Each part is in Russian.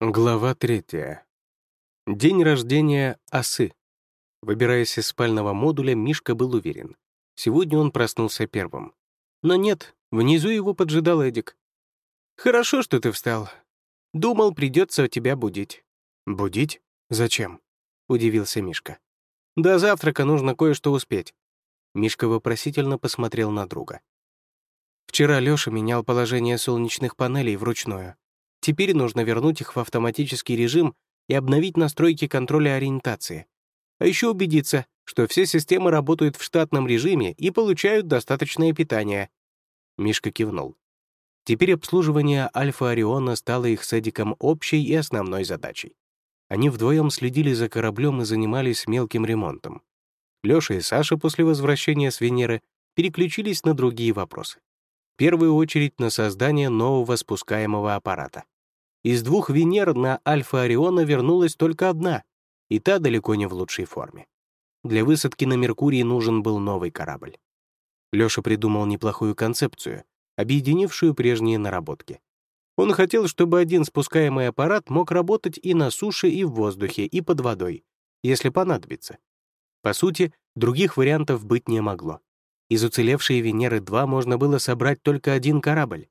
Глава третья. День рождения осы. Выбираясь из спального модуля, Мишка был уверен. Сегодня он проснулся первым. Но нет, внизу его поджидал Эдик. «Хорошо, что ты встал. Думал, придется тебя будить». «Будить? Зачем?» — удивился Мишка. «До завтрака нужно кое-что успеть». Мишка вопросительно посмотрел на друга. Вчера Лёша менял положение солнечных панелей вручную. Теперь нужно вернуть их в автоматический режим и обновить настройки контроля ориентации. А еще убедиться, что все системы работают в штатном режиме и получают достаточное питание. Мишка кивнул. Теперь обслуживание Альфа Ориона стало их с Эдиком общей и основной задачей. Они вдвоем следили за кораблем и занимались мелким ремонтом. Лёша и Саша после возвращения с Венеры переключились на другие вопросы первую очередь на создание нового спускаемого аппарата. Из двух Венер на Альфа Ориона вернулась только одна, и та далеко не в лучшей форме. Для высадки на Меркурий нужен был новый корабль. Лёша придумал неплохую концепцию, объединившую прежние наработки. Он хотел, чтобы один спускаемый аппарат мог работать и на суше, и в воздухе, и под водой, если понадобится. По сути, других вариантов быть не могло. Из уцелевшей Венеры-2 можно было собрать только один корабль.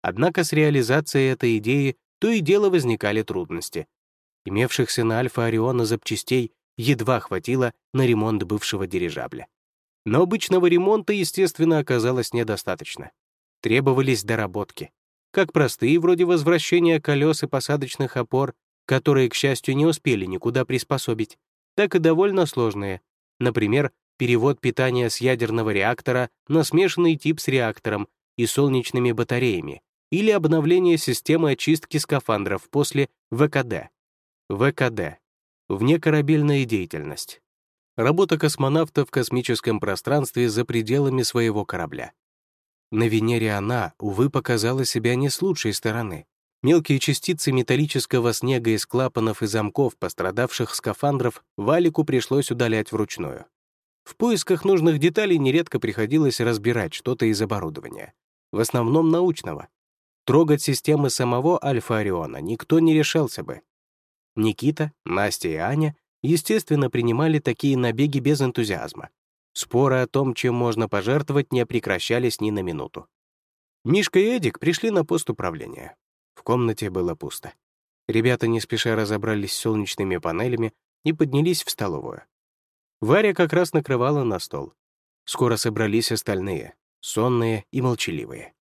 Однако с реализацией этой идеи то и дело возникали трудности. Имевшихся на Альфа Ориона запчастей едва хватило на ремонт бывшего дирижабля. Но обычного ремонта, естественно, оказалось недостаточно. Требовались доработки. Как простые, вроде возвращения колес и посадочных опор, которые, к счастью, не успели никуда приспособить, так и довольно сложные. Например, перевод питания с ядерного реактора на смешанный тип с реактором и солнечными батареями или обновление системы очистки скафандров после ВКД. ВКД — внекорабельная деятельность. Работа космонавта в космическом пространстве за пределами своего корабля. На Венере она, увы, показала себя не с лучшей стороны. Мелкие частицы металлического снега из клапанов и замков пострадавших скафандров Валику пришлось удалять вручную. В поисках нужных деталей нередко приходилось разбирать что-то из оборудования, в основном научного. Трогать системы самого Альфа-Ориона никто не решался бы. Никита, Настя и Аня, естественно, принимали такие набеги без энтузиазма. Споры о том, чем можно пожертвовать, не прекращались ни на минуту. Мишка и Эдик пришли на пост управления. В комнате было пусто. Ребята не спеша разобрались с солнечными панелями и поднялись в столовую. Варя как раз накрывала на стол. Скоро собрались остальные, сонные и молчаливые.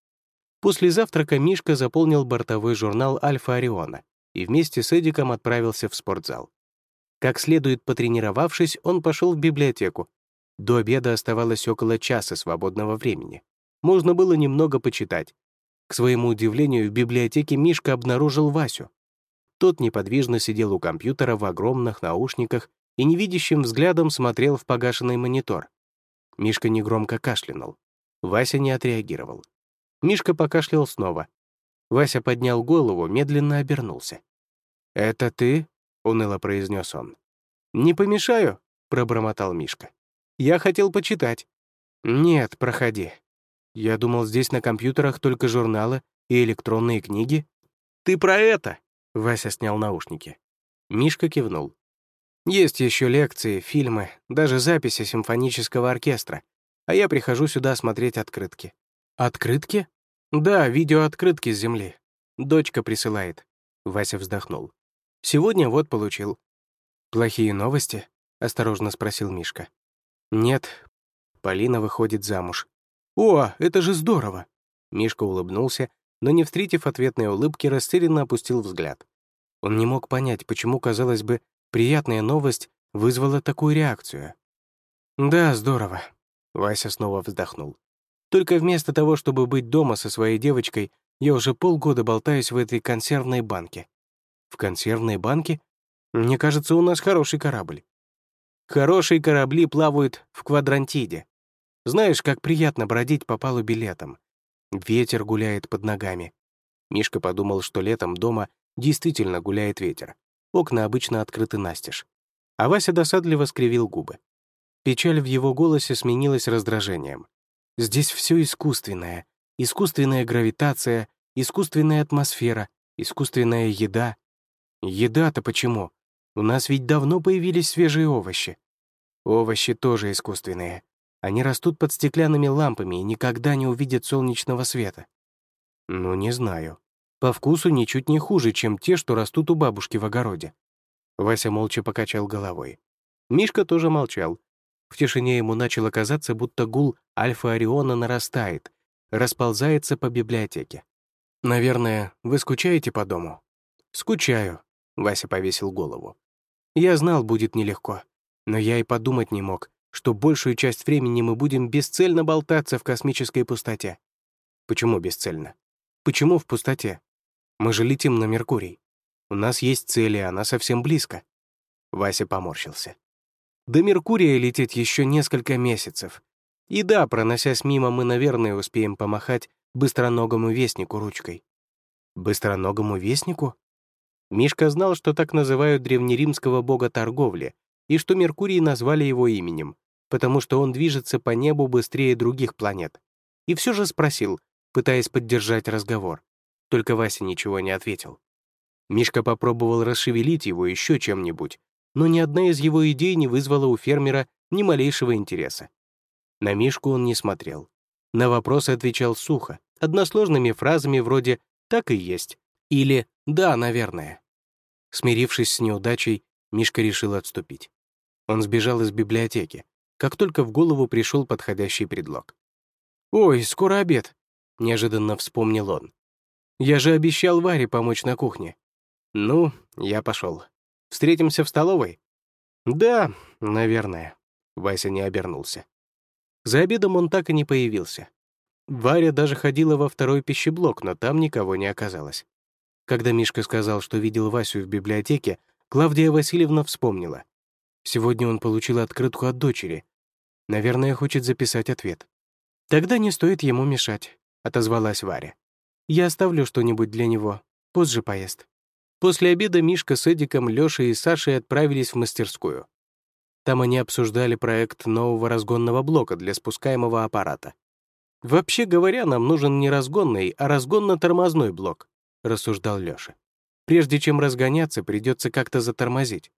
После завтрака Мишка заполнил бортовой журнал «Альфа Ориона» и вместе с Эдиком отправился в спортзал. Как следует потренировавшись, он пошел в библиотеку. До обеда оставалось около часа свободного времени. Можно было немного почитать. К своему удивлению, в библиотеке Мишка обнаружил Васю. Тот неподвижно сидел у компьютера в огромных наушниках и невидящим взглядом смотрел в погашенный монитор. Мишка негромко кашлянул. Вася не отреагировал. Мишка покашлял снова. Вася поднял голову, медленно обернулся. «Это ты?» — уныло произнес он. «Не помешаю?» — пробормотал Мишка. «Я хотел почитать». «Нет, проходи. Я думал, здесь на компьютерах только журналы и электронные книги». «Ты про это?» — Вася снял наушники. Мишка кивнул. Есть еще лекции, фильмы, даже записи симфонического оркестра. А я прихожу сюда смотреть открытки. Открытки? Да, видеооткрытки с земли. Дочка присылает. Вася вздохнул. Сегодня вот получил. Плохие новости? Осторожно спросил Мишка. Нет. Полина выходит замуж. О, это же здорово! Мишка улыбнулся, но, не встретив ответной улыбки, растерянно опустил взгляд. Он не мог понять, почему, казалось бы, Приятная новость вызвала такую реакцию. «Да, здорово», — Вася снова вздохнул. «Только вместо того, чтобы быть дома со своей девочкой, я уже полгода болтаюсь в этой консервной банке». «В консервной банке? Мне кажется, у нас хороший корабль». «Хорошие корабли плавают в квадрантиде. Знаешь, как приятно бродить по палубе летом. Ветер гуляет под ногами». Мишка подумал, что летом дома действительно гуляет ветер окна обычно открыты настежь. А Вася досадливо скривил губы. Печаль в его голосе сменилась раздражением. Здесь все искусственное. Искусственная гравитация, искусственная атмосфера, искусственная еда. Еда-то почему? У нас ведь давно появились свежие овощи. Овощи тоже искусственные. Они растут под стеклянными лампами и никогда не увидят солнечного света. Ну, не знаю. По вкусу ничуть не хуже, чем те, что растут у бабушки в огороде. Вася молча покачал головой. Мишка тоже молчал. В тишине ему начало казаться, будто гул Альфа-Ориона нарастает, расползается по библиотеке. «Наверное, вы скучаете по дому?» «Скучаю», — Вася повесил голову. «Я знал, будет нелегко, но я и подумать не мог, что большую часть времени мы будем бесцельно болтаться в космической пустоте». «Почему бесцельно? Почему в пустоте? Мы же летим на Меркурий. У нас есть цели, она совсем близко». Вася поморщился. «До Меркурия лететь еще несколько месяцев. И да, проносясь мимо, мы, наверное, успеем помахать быстроногому вестнику ручкой». «Быстроногому вестнику?» Мишка знал, что так называют древнеримского бога торговли, и что Меркурий назвали его именем, потому что он движется по небу быстрее других планет. И все же спросил, пытаясь поддержать разговор. Только Вася ничего не ответил. Мишка попробовал расшевелить его еще чем-нибудь, но ни одна из его идей не вызвала у фермера ни малейшего интереса. На Мишку он не смотрел. На вопросы отвечал сухо, односложными фразами вроде «так и есть» или «да, наверное». Смирившись с неудачей, Мишка решил отступить. Он сбежал из библиотеки, как только в голову пришел подходящий предлог. «Ой, скоро обед», — неожиданно вспомнил он. «Я же обещал Варе помочь на кухне». «Ну, я пошел. Встретимся в столовой?» «Да, наверное», — Вася не обернулся. За обедом он так и не появился. Варя даже ходила во второй пищеблок, но там никого не оказалось. Когда Мишка сказал, что видел Васю в библиотеке, Клавдия Васильевна вспомнила. Сегодня он получил открытку от дочери. Наверное, хочет записать ответ. «Тогда не стоит ему мешать», — отозвалась Варя. «Я оставлю что-нибудь для него. Позже поест». После обеда Мишка с Эдиком, Лёшей и Сашей отправились в мастерскую. Там они обсуждали проект нового разгонного блока для спускаемого аппарата. «Вообще говоря, нам нужен не разгонный, а разгонно-тормозной блок», — рассуждал Лёша. «Прежде чем разгоняться, придется как-то затормозить.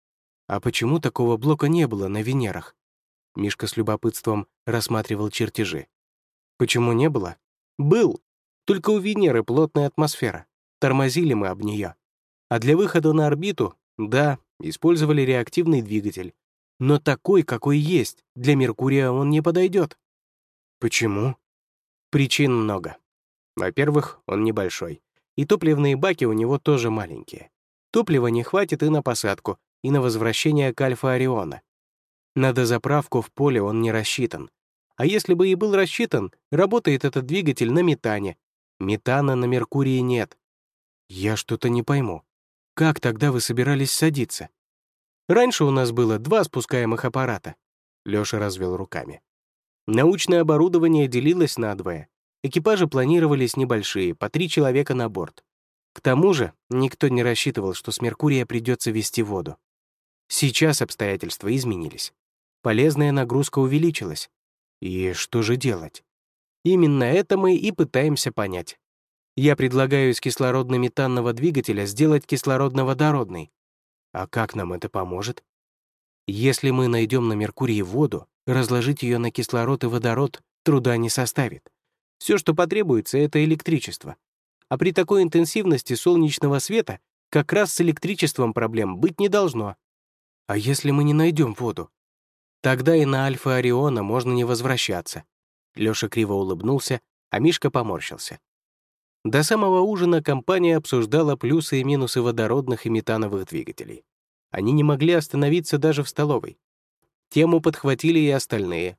А почему такого блока не было на Венерах?» Мишка с любопытством рассматривал чертежи. Почему не было? Был. Только у Венеры плотная атмосфера. Тормозили мы об нее. А для выхода на орбиту, да, использовали реактивный двигатель. Но такой, какой есть, для Меркурия он не подойдет. Почему? Причин много. Во-первых, он небольшой. И топливные баки у него тоже маленькие. Топлива не хватит и на посадку, и на возвращение к Альфа-Ориона. На дозаправку в поле он не рассчитан. А если бы и был рассчитан, работает этот двигатель на метане. Метана на Меркурии нет. Я что-то не пойму. Как тогда вы собирались садиться? Раньше у нас было два спускаемых аппарата. Лёша развел руками. Научное оборудование делилось надвое. Экипажи планировались небольшие, по три человека на борт. К тому же никто не рассчитывал, что с Меркурия придется вести воду. Сейчас обстоятельства изменились. Полезная нагрузка увеличилась. И что же делать? Именно это мы и пытаемся понять. Я предлагаю из кислородно-метанного двигателя сделать кислородно-водородный. А как нам это поможет? Если мы найдем на Меркурии воду, разложить ее на кислород и водород труда не составит. Все, что потребуется, это электричество. А при такой интенсивности солнечного света как раз с электричеством проблем быть не должно. А если мы не найдем воду? Тогда и на Альфа Ориона можно не возвращаться. Лёша криво улыбнулся, а Мишка поморщился. До самого ужина компания обсуждала плюсы и минусы водородных и метановых двигателей. Они не могли остановиться даже в столовой. Тему подхватили и остальные.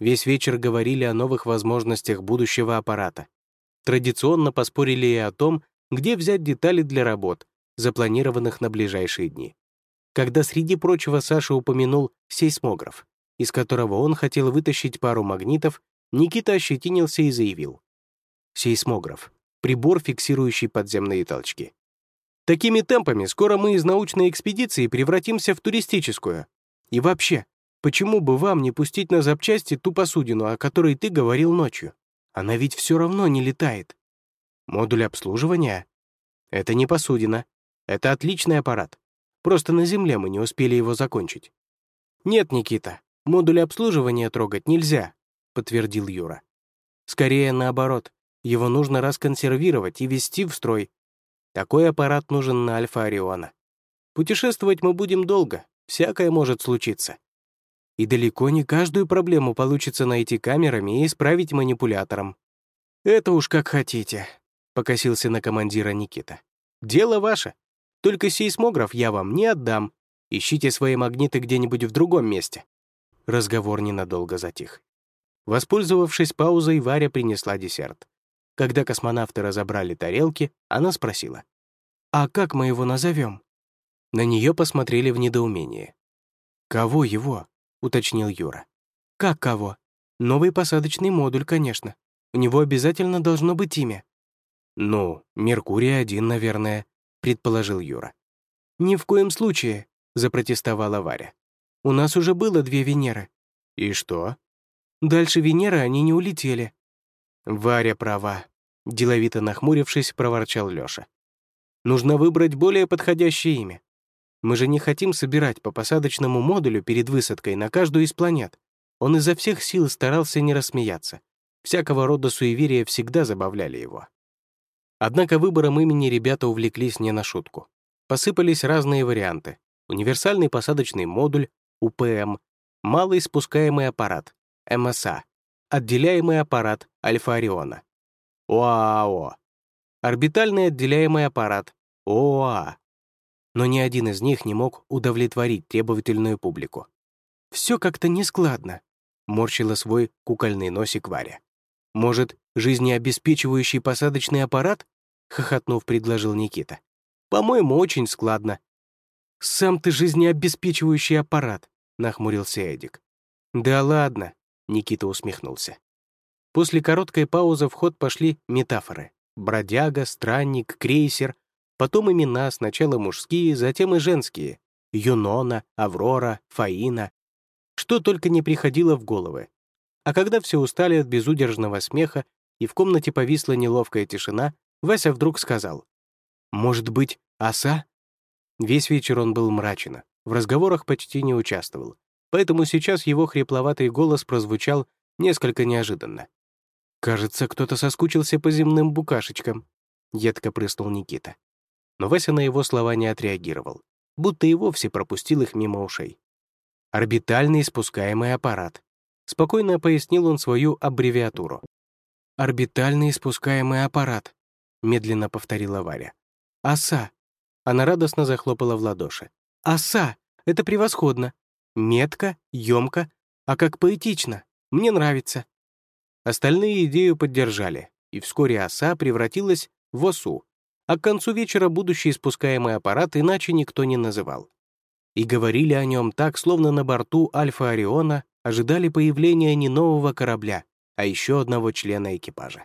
Весь вечер говорили о новых возможностях будущего аппарата. Традиционно поспорили и о том, где взять детали для работ, запланированных на ближайшие дни когда среди прочего Саша упомянул сейсмограф, из которого он хотел вытащить пару магнитов, Никита ощетинился и заявил. Сейсмограф — прибор, фиксирующий подземные толчки. Такими темпами скоро мы из научной экспедиции превратимся в туристическую. И вообще, почему бы вам не пустить на запчасти ту посудину, о которой ты говорил ночью? Она ведь все равно не летает. Модуль обслуживания? Это не посудина. Это отличный аппарат. Просто на Земле мы не успели его закончить». «Нет, Никита, модуль обслуживания трогать нельзя», — подтвердил Юра. «Скорее наоборот, его нужно расконсервировать и ввести в строй. Такой аппарат нужен на Альфа Ориона. Путешествовать мы будем долго, всякое может случиться. И далеко не каждую проблему получится найти камерами и исправить манипулятором. «Это уж как хотите», — покосился на командира Никита. «Дело ваше. Только сейсмограф я вам не отдам. Ищите свои магниты где-нибудь в другом месте». Разговор ненадолго затих. Воспользовавшись паузой, Варя принесла десерт. Когда космонавты разобрали тарелки, она спросила. «А как мы его назовем?» На нее посмотрели в недоумении. «Кого его?» — уточнил Юра. «Как кого? Новый посадочный модуль, конечно. У него обязательно должно быть имя». «Ну, Меркурий-1, наверное», — предположил Юра. «Ни в коем случае», — запротестовала Варя. «У нас уже было две Венеры». «И что?» «Дальше Венеры они не улетели». «Варя права», — деловито нахмурившись, проворчал Лёша. «Нужно выбрать более подходящее имя. Мы же не хотим собирать по посадочному модулю перед высадкой на каждую из планет. Он изо всех сил старался не рассмеяться. Всякого рода суеверия всегда забавляли его. Однако выбором имени ребята увлеклись не на шутку. Посыпались разные варианты. Универсальный посадочный модуль, УПМ, малый спускаемый аппарат, МСА, отделяемый аппарат Альфа-Ориона, ОАО, орбитальный отделяемый аппарат, ОА, но ни один из них не мог удовлетворить требовательную публику. «Все как-то нескладно», — морщила свой кукольный носик Варя. «Может, жизнеобеспечивающий посадочный аппарат?» — хохотнув, предложил Никита. «По-моему, очень складно». «Сам ты жизнеобеспечивающий аппарат», — нахмурился Эдик. «Да ладно», — Никита усмехнулся. После короткой паузы в ход пошли метафоры. Бродяга, странник, крейсер, Потом имена, сначала мужские, затем и женские. Юнона, Аврора, Фаина. Что только не приходило в головы. А когда все устали от безудержного смеха и в комнате повисла неловкая тишина, Вася вдруг сказал. «Может быть, оса?» Весь вечер он был мрачен, в разговорах почти не участвовал, поэтому сейчас его хрипловатый голос прозвучал несколько неожиданно. «Кажется, кто-то соскучился по земным букашечкам», — едко прыснул Никита но Вася на его слова не отреагировал, будто и вовсе пропустил их мимо ушей. «Орбитальный спускаемый аппарат», — спокойно пояснил он свою аббревиатуру. «Орбитальный спускаемый аппарат», — медленно повторила Варя. «Оса!» Она радостно захлопала в ладоши. «Оса! Это превосходно! Метко, емко, а как поэтично! Мне нравится!» Остальные идею поддержали, и вскоре оса превратилась в осу, а к концу вечера будущий спускаемый аппарат иначе никто не называл. И говорили о нем так, словно на борту Альфа Ориона ожидали появления не нового корабля, а еще одного члена экипажа.